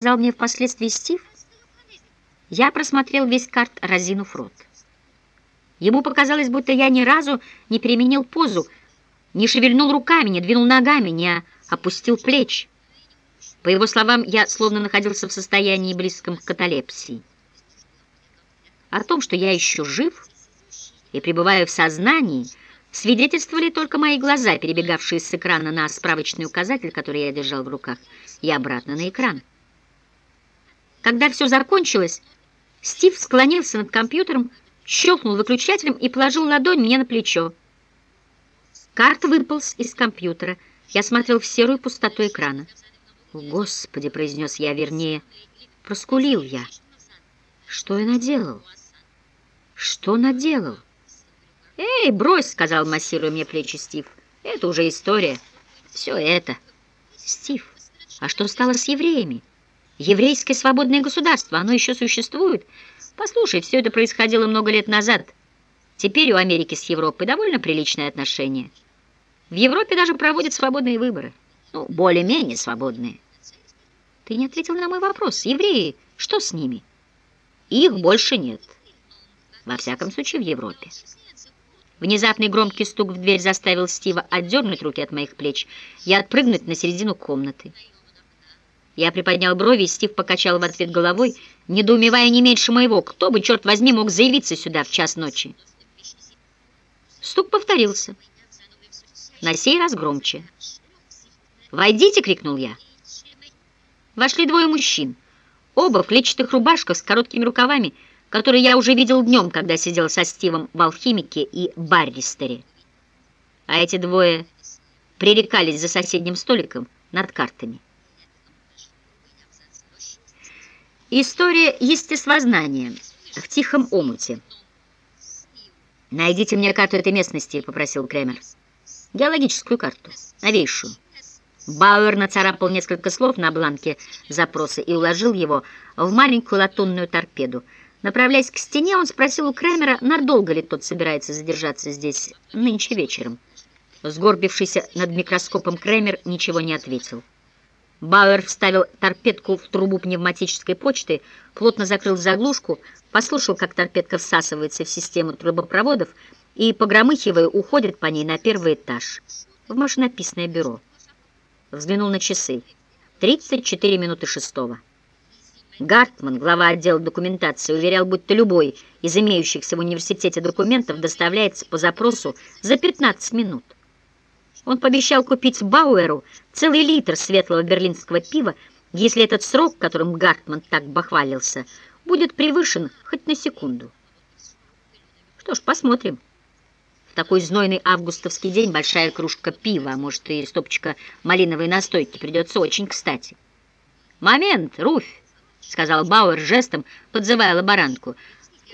сказал мне впоследствии Стив, я просмотрел весь карт, разинув рот. Ему показалось, будто я ни разу не переменил позу, не шевельнул руками, не двинул ногами, не опустил плеч. По его словам, я словно находился в состоянии близком к каталепсии. О том, что я еще жив и пребываю в сознании, свидетельствовали только мои глаза, перебегавшие с экрана на справочный указатель, который я держал в руках, и обратно на экран. Когда все закончилось, Стив склонился над компьютером, щелкнул выключателем и положил ладонь мне на плечо. Карта выполз из компьютера. Я смотрел в серую пустоту экрана. «Господи!» — произнес я, вернее, проскулил я. «Что я наделал? Что наделал?» «Эй, брось!» — сказал, массируя мне плечи Стив. «Это уже история. Все это». «Стив, а что стало с евреями?» Еврейское свободное государство, оно еще существует? Послушай, все это происходило много лет назад. Теперь у Америки с Европой довольно приличные отношения. В Европе даже проводят свободные выборы. Ну, более-менее свободные. Ты не ответил на мой вопрос. Евреи, что с ними? Их больше нет. Во всяком случае, в Европе. Внезапный громкий стук в дверь заставил Стива отдернуть руки от моих плеч и отпрыгнуть на середину комнаты. Я приподнял брови, и Стив покачал в ответ головой, недоумевая не меньше моего. Кто бы, черт возьми, мог заявиться сюда в час ночи? Стук повторился. На сей раз громче. «Войдите!» — крикнул я. Вошли двое мужчин. Оба в клетчатых рубашках с короткими рукавами, которые я уже видел днем, когда сидел со Стивом в «Алхимике» и «Барристере». А эти двое пререкались за соседним столиком над картами. История естествознания в тихом омуте. «Найдите мне карту этой местности», — попросил Кремер. «Геологическую карту, новейшую». Бауэр нацарапал несколько слов на бланке запроса и уложил его в маленькую латунную торпеду. Направляясь к стене, он спросил у Кремера, надолго ли тот собирается задержаться здесь нынче вечером. Сгорбившийся над микроскопом Кремер ничего не ответил. Бауэр вставил торпедку в трубу пневматической почты, плотно закрыл заглушку, послушал, как торпедка всасывается в систему трубопроводов и, погромыхивая, уходит по ней на первый этаж, в машинописное бюро. Взглянул на часы. 34 минуты шестого. Гартман, глава отдела документации, уверял, будто любой из имеющихся в университете документов доставляется по запросу за 15 минут. Он пообещал купить Бауэру целый литр светлого берлинского пива, если этот срок, которым Гартман так бахвалился, будет превышен хоть на секунду. Что ж, посмотрим. В такой знойный августовский день большая кружка пива, а может и стопочка малиновой настойки придется очень кстати. «Момент, Руфь!» — сказал Бауэр жестом, подзывая лаборантку.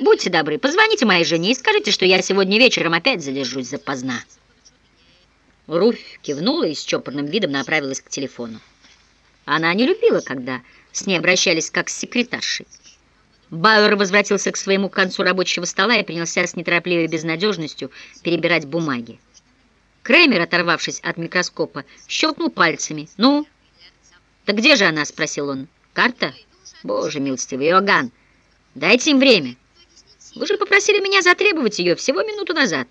«Будьте добры, позвоните моей жене и скажите, что я сегодня вечером опять задержусь запоздна». Руфь кивнула и с чопорным видом направилась к телефону. Она не любила, когда с ней обращались как с секретаршей. Бауэр возвратился к своему концу рабочего стола и принялся с неторопливой безнадежностью перебирать бумаги. Кремер, оторвавшись от микроскопа, щелкнул пальцами. «Ну?» «Так где же она?» — спросил он. «Карта? Боже милостивый, Иоганн, дайте им время. Вы же попросили меня затребовать ее всего минуту назад».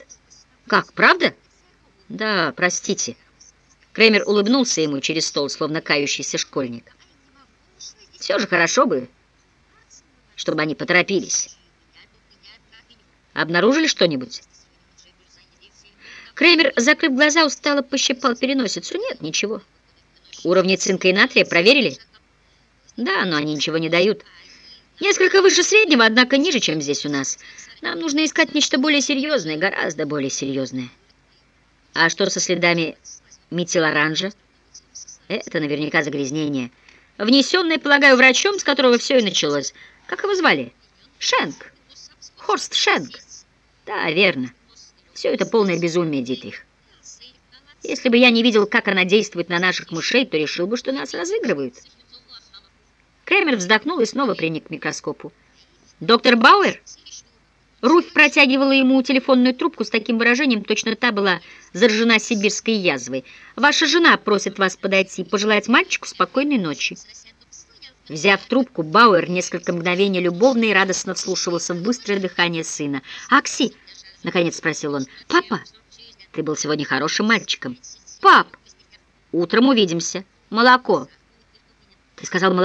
«Как, правда?» Да, простите. Кремер улыбнулся ему через стол, словно кающийся школьник. Все же хорошо бы, чтобы они поторопились. Обнаружили что-нибудь? Кремер, закрыв глаза, устало пощипал переносицу. Нет, ничего. Уровни цинка и натрия проверили? Да, но они ничего не дают. Несколько выше среднего, однако ниже, чем здесь у нас. Нам нужно искать нечто более серьезное, гораздо более серьезное. А что со следами метилоранжа? Это наверняка загрязнение. Внесенное, полагаю, врачом, с которого все и началось. Как его звали? Шенк. Хорст Шенк. Да, верно. Все это полное безумие, Дитрих. Если бы я не видел, как она действует на наших мышей, то решил бы, что нас разыгрывают. Кремер вздохнул и снова приник к микроскопу. «Доктор Бауэр?» Руфь протягивала ему телефонную трубку с таким выражением, точно та была заражена сибирской язвой. «Ваша жена просит вас подойти пожелать мальчику спокойной ночи». Взяв трубку, Бауэр несколько мгновений любовно и радостно вслушивался в быстрое дыхание сына. «Акси!» — наконец спросил он. «Папа, ты был сегодня хорошим мальчиком». «Пап, утром увидимся. Молоко». «Ты сказал молоко?»